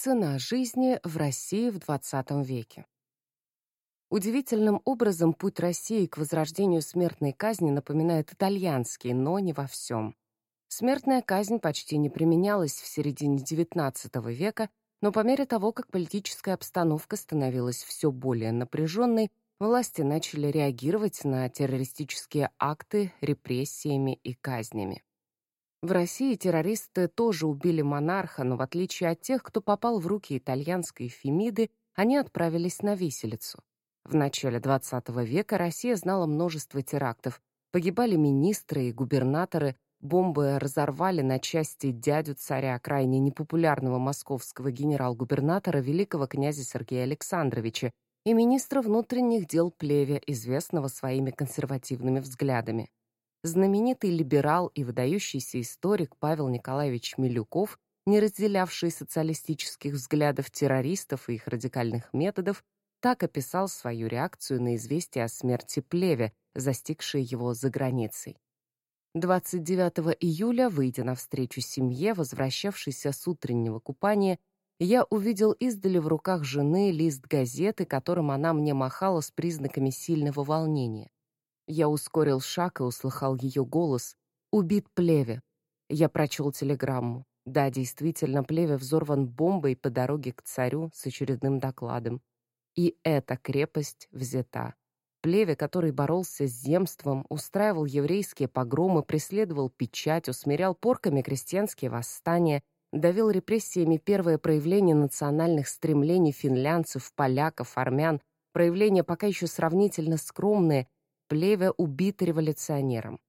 Цена жизни в России в XX веке. Удивительным образом путь России к возрождению смертной казни напоминает итальянский, но не во всем. Смертная казнь почти не применялась в середине XIX века, но по мере того, как политическая обстановка становилась все более напряженной, власти начали реагировать на террористические акты репрессиями и казнями. В России террористы тоже убили монарха, но в отличие от тех, кто попал в руки итальянской Фемиды, они отправились на виселицу. В начале XX века Россия знала множество терактов. Погибали министры и губернаторы, бомбы разорвали на части дядю царя, крайне непопулярного московского генерал-губернатора великого князя Сергея Александровича и министра внутренних дел Плеве, известного своими консервативными взглядами. Знаменитый либерал и выдающийся историк Павел Николаевич Милюков, не разделявший социалистических взглядов террористов и их радикальных методов, так описал свою реакцию на известие о смерти Плеве, застигшей его за границей. 29 июля, выйдя навстречу семье, возвращавшейся с утреннего купания, я увидел издали в руках жены лист газеты, которым она мне махала с признаками сильного волнения. Я ускорил шаг и услыхал ее голос. «Убит Плеве». Я прочел телеграмму. Да, действительно, Плеве взорван бомбой по дороге к царю с очередным докладом. И эта крепость взята. Плеве, который боролся с земством, устраивал еврейские погромы, преследовал печать, усмирял порками крестьянские восстания, давил репрессиями первое проявление национальных стремлений финлянцев, поляков, армян, проявления пока еще сравнительно скромные, Плеве убит революционером.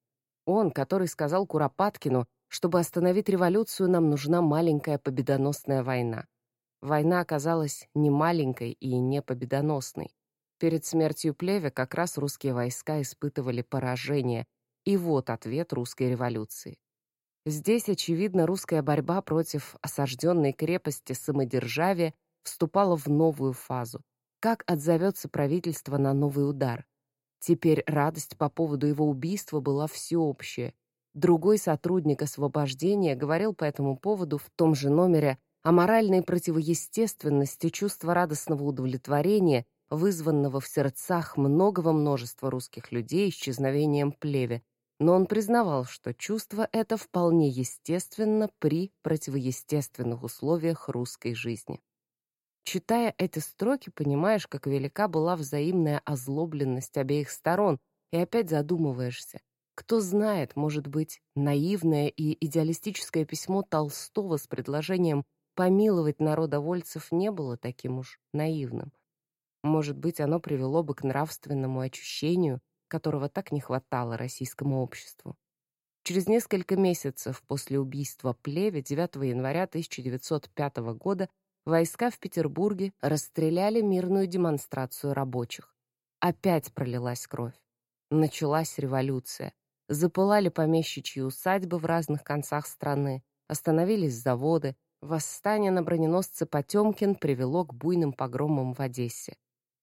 Он, который сказал Куропаткину, чтобы остановить революцию, нам нужна маленькая победоносная война. Война оказалась не маленькой и не победоносной. Перед смертью Плеве как раз русские войска испытывали поражение, и вот ответ русской революции. Здесь, очевидно, русская борьба против осажденной крепости самодержавия вступала в новую фазу. Как отзовется правительство на новый удар? Теперь радость по поводу его убийства была всеобщая. Другой сотрудник освобождения говорил по этому поводу в том же номере о моральной противоестественности чувства радостного удовлетворения, вызванного в сердцах многого множества русских людей исчезновением плеве, но он признавал, что чувство это вполне естественно при противоестественных условиях русской жизни. Читая эти строки, понимаешь, как велика была взаимная озлобленность обеих сторон, и опять задумываешься. Кто знает, может быть, наивное и идеалистическое письмо Толстого с предложением помиловать народовольцев не было таким уж наивным. Может быть, оно привело бы к нравственному очищению, которого так не хватало российскому обществу. Через несколько месяцев после убийства Плеве 9 января 1905 года войска в Петербурге расстреляли мирную демонстрацию рабочих. Опять пролилась кровь. Началась революция. Запылали помещичьи усадьбы в разных концах страны, остановились заводы, восстание на броненосце Потемкин привело к буйным погромам в Одессе.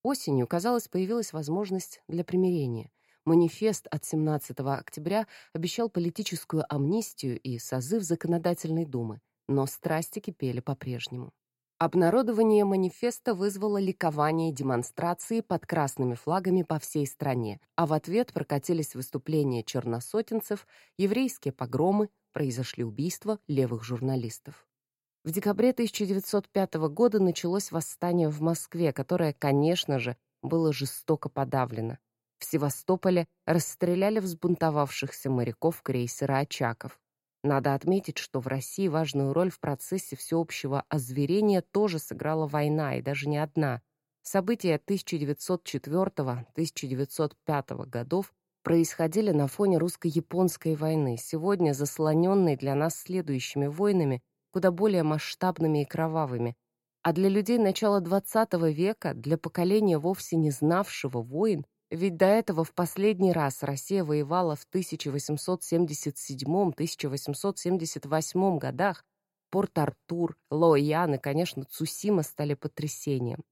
Осенью, казалось, появилась возможность для примирения. Манифест от 17 октября обещал политическую амнистию и созыв Законодательной Думы, но страсти кипели по-прежнему. Обнародование манифеста вызвало ликование демонстрации под красными флагами по всей стране, а в ответ прокатились выступления черносотенцев, еврейские погромы, произошли убийства левых журналистов. В декабре 1905 года началось восстание в Москве, которое, конечно же, было жестоко подавлено. В Севастополе расстреляли взбунтовавшихся моряков крейсера «Очаков». Надо отметить, что в России важную роль в процессе всеобщего озверения тоже сыграла война, и даже не одна. События 1904-1905 годов происходили на фоне русско-японской войны, сегодня заслоненной для нас следующими войнами, куда более масштабными и кровавыми. А для людей начала XX века, для поколения вовсе не знавшего войн, ведь до этого в последний раз Россия воевала в 1877-1878 годах. Порт-Артур, Лоян и, конечно, Цусима стали потрясением.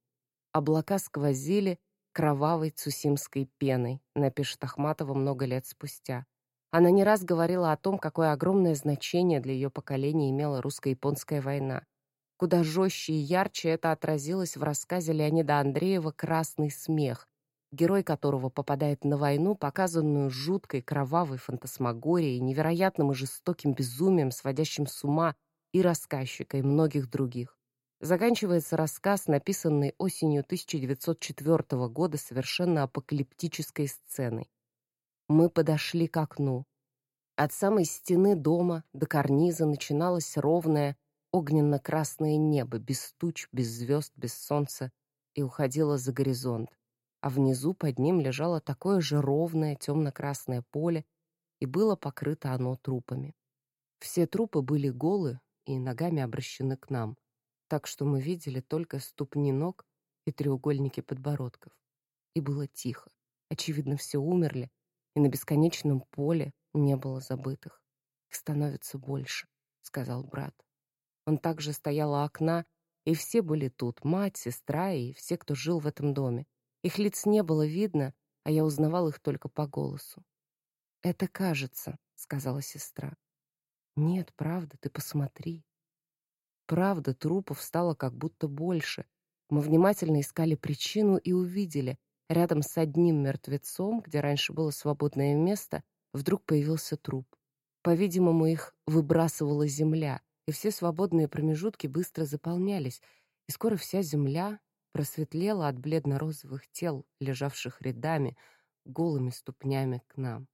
Облака сквозили кровавой цусимской пеной, напишет Ахматова много лет спустя. Она не раз говорила о том, какое огромное значение для ее поколения имела русско-японская война. Куда жестче и ярче это отразилось в рассказе Леонида Андреева «Красный смех», герой которого попадает на войну, показанную жуткой кровавой фантасмагорией, невероятным и жестоким безумием, сводящим с ума и рассказчика, и многих других. Заканчивается рассказ, написанный осенью 1904 года совершенно апокалиптической сценой. Мы подошли к окну. От самой стены дома до карниза начиналось ровное, огненно-красное небо, без туч, без звезд, без солнца, и уходило за горизонт. А внизу под ним лежало такое же ровное темно-красное поле, и было покрыто оно трупами. Все трупы были голы и ногами обращены к нам так что мы видели только ступни ног и треугольники подбородков. И было тихо. Очевидно, все умерли, и на бесконечном поле не было забытых. Их становится больше, сказал брат. Он также стоял у окна, и все были тут, мать, сестра и все, кто жил в этом доме. Их лиц не было видно, а я узнавал их только по голосу. «Это кажется», — сказала сестра. «Нет, правда, ты посмотри». Правда, трупов стало как будто больше. Мы внимательно искали причину и увидели. Рядом с одним мертвецом, где раньше было свободное место, вдруг появился труп. По-видимому, их выбрасывала земля, и все свободные промежутки быстро заполнялись, и скоро вся земля просветлела от бледно-розовых тел, лежавших рядами, голыми ступнями к нам.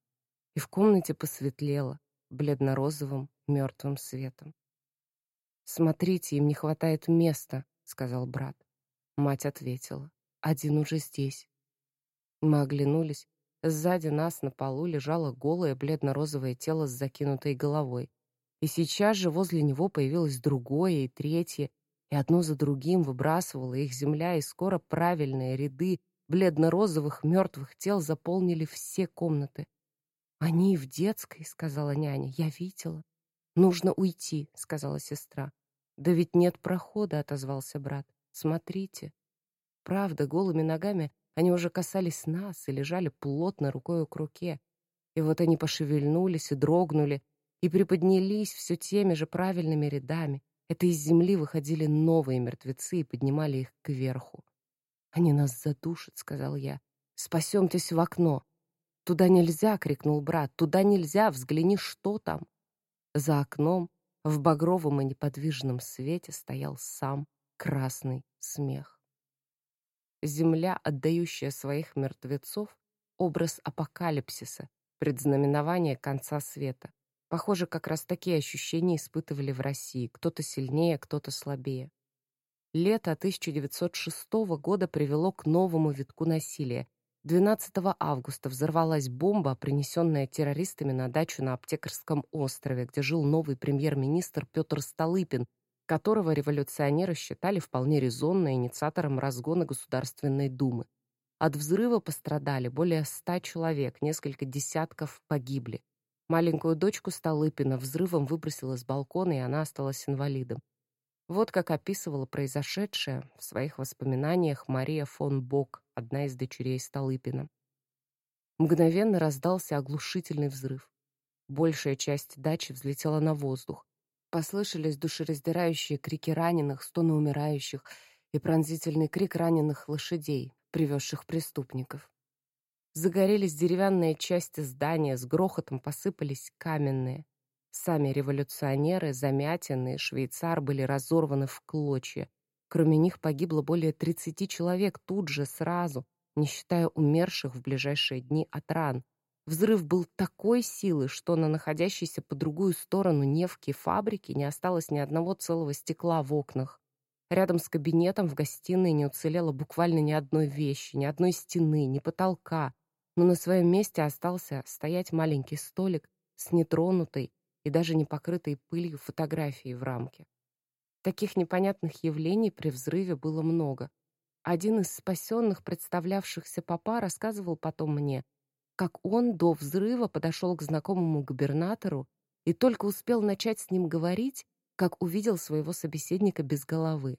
И в комнате посветлело бледно-розовым мертвым светом. «Смотрите, им не хватает места», — сказал брат. Мать ответила. «Один уже здесь». Мы оглянулись. Сзади нас на полу лежало голое бледно-розовое тело с закинутой головой. И сейчас же возле него появилось другое и третье, и одно за другим выбрасывала их земля, и скоро правильные ряды бледно-розовых мертвых тел заполнили все комнаты. «Они в детской», — сказала няня, — «я видела». «Нужно уйти», — сказала сестра. «Да ведь нет прохода», — отозвался брат. «Смотрите». Правда, голыми ногами они уже касались нас и лежали плотно рукой к руке. И вот они пошевельнулись и дрогнули, и приподнялись все теми же правильными рядами. Это из земли выходили новые мертвецы и поднимали их кверху. «Они нас задушат», — сказал я. «Спасемтесь в окно». «Туда нельзя!» — крикнул брат. «Туда нельзя! Взгляни, что там!» За окном, в багровом и неподвижном свете, стоял сам красный смех. Земля, отдающая своих мертвецов, образ апокалипсиса, предзнаменование конца света. Похоже, как раз такие ощущения испытывали в России, кто-то сильнее, кто-то слабее. Лето 1906 года привело к новому витку насилия, 12 августа взорвалась бомба, принесенная террористами на дачу на Аптекарском острове, где жил новый премьер-министр Петр Столыпин, которого революционеры считали вполне резонно инициатором разгона Государственной Думы. От взрыва пострадали более ста человек, несколько десятков погибли. Маленькую дочку Столыпина взрывом выбросило с балкона, и она осталась инвалидом. Вот как описывала произошедшее в своих воспоминаниях Мария фон Бок, одна из дочерей Столыпина. Мгновенно раздался оглушительный взрыв. Большая часть дачи взлетела на воздух. Послышались душераздирающие крики раненых, стоны умирающих и пронзительный крик раненых лошадей, привезших преступников. Загорелись деревянные части здания, с грохотом посыпались каменные. Сами революционеры, Замятин и Швейцар были разорваны в клочья. Кроме них погибло более 30 человек тут же, сразу, не считая умерших в ближайшие дни от ран. Взрыв был такой силы, что на находящейся по другую сторону Невки фабрики не осталось ни одного целого стекла в окнах. Рядом с кабинетом в гостиной не уцелело буквально ни одной вещи, ни одной стены, ни потолка, но на своем месте остался стоять маленький столик с нетронутой, и даже не покрытой пылью фотографии в рамке. Таких непонятных явлений при взрыве было много. Один из спасенных, представлявшихся папа, рассказывал потом мне, как он до взрыва подошел к знакомому губернатору и только успел начать с ним говорить, как увидел своего собеседника без головы.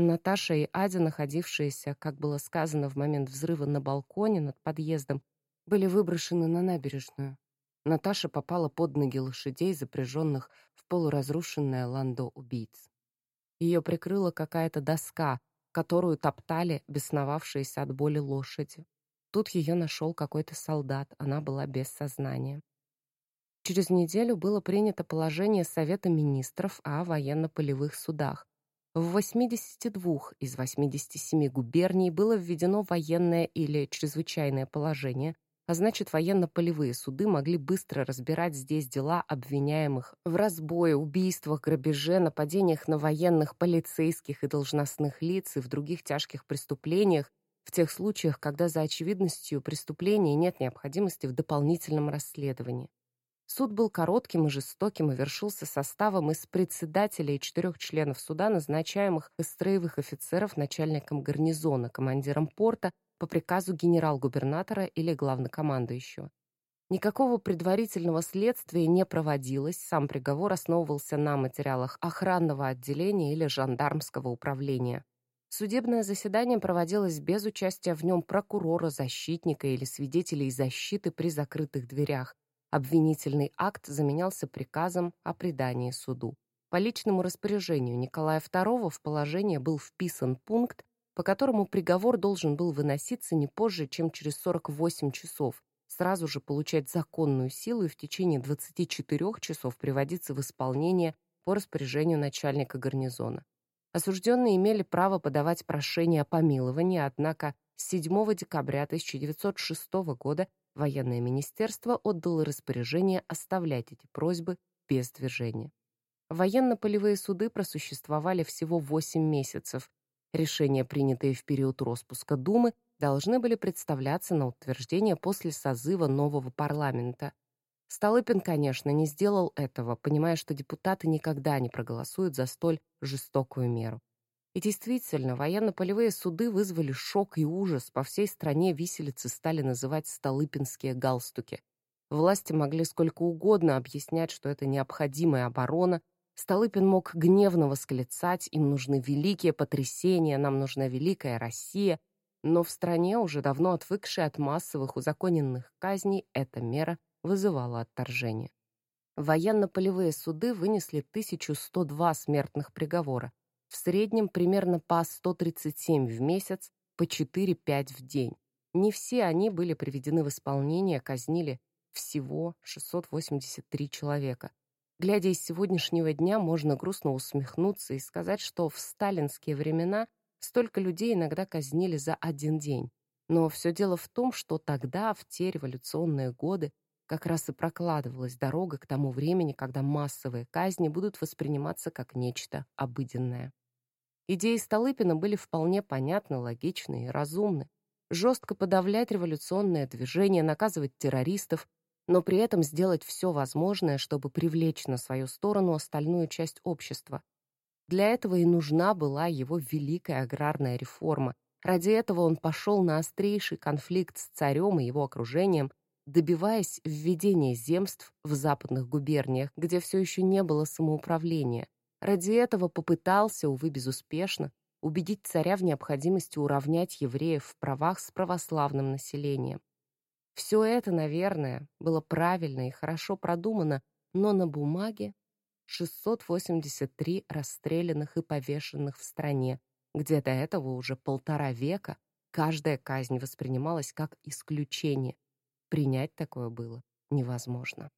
Наташа и Адя, находившиеся, как было сказано в момент взрыва на балконе над подъездом, были выброшены на набережную. Наташа попала под ноги лошадей, запряженных в полуразрушенное ландо убийц. Ее прикрыла какая-то доска, которую топтали бесновавшиеся от боли лошади. Тут ее нашел какой-то солдат, она была без сознания. Через неделю было принято положение Совета министров о военно-полевых судах. В 82 из 87 губерний было введено военное или чрезвычайное положение, а значит, военно-полевые суды могли быстро разбирать здесь дела обвиняемых в разбое, убийствах, грабеже, нападениях на военных, полицейских и должностных лиц и в других тяжких преступлениях, в тех случаях, когда за очевидностью преступления нет необходимости в дополнительном расследовании. Суд был коротким и жестоким и вершился составом из председателя и четырех членов суда, назначаемых из строевых офицеров начальником гарнизона, командиром порта, по приказу генерал-губернатора или главнокомандующего. Никакого предварительного следствия не проводилось, сам приговор основывался на материалах охранного отделения или жандармского управления. Судебное заседание проводилось без участия в нем прокурора, защитника или свидетелей защиты при закрытых дверях. Обвинительный акт заменялся приказом о предании суду. По личному распоряжению Николая II в положение был вписан пункт, по которому приговор должен был выноситься не позже, чем через 48 часов, сразу же получать законную силу и в течение 24 часов приводиться в исполнение по распоряжению начальника гарнизона. Осужденные имели право подавать прошение о помиловании, однако 7 декабря 1906 года военное министерство отдало распоряжение оставлять эти просьбы без движения. Военно-полевые суды просуществовали всего 8 месяцев, Решения, принятые в период распуска Думы, должны были представляться на утверждение после созыва нового парламента. Столыпин, конечно, не сделал этого, понимая, что депутаты никогда не проголосуют за столь жестокую меру. И действительно, военно-полевые суды вызвали шок и ужас. По всей стране виселицы стали называть «столыпинские галстуки». Власти могли сколько угодно объяснять, что это необходимая оборона, Столыпин мог гневно восклицать, им нужны великие потрясения, нам нужна великая Россия, но в стране, уже давно отвыкшей от массовых узаконенных казней, эта мера вызывала отторжение. Военно-полевые суды вынесли 1102 смертных приговора, в среднем примерно по 137 в месяц, по 4-5 в день. Не все они были приведены в исполнение, казнили всего 683 человека. Глядя из сегодняшнего дня, можно грустно усмехнуться и сказать, что в сталинские времена столько людей иногда казнили за один день. Но все дело в том, что тогда, в те революционные годы, как раз и прокладывалась дорога к тому времени, когда массовые казни будут восприниматься как нечто обыденное. Идеи Столыпина были вполне понятны, логичны и разумны. Жестко подавлять революционное движение, наказывать террористов, но при этом сделать все возможное, чтобы привлечь на свою сторону остальную часть общества. Для этого и нужна была его великая аграрная реформа. Ради этого он пошел на острейший конфликт с царем и его окружением, добиваясь введения земств в западных губерниях, где все еще не было самоуправления. Ради этого попытался, увы, безуспешно, убедить царя в необходимости уравнять евреев в правах с православным населением. Все это, наверное, было правильно и хорошо продумано, но на бумаге 683 расстрелянных и повешенных в стране, где до этого уже полтора века каждая казнь воспринималась как исключение. Принять такое было невозможно.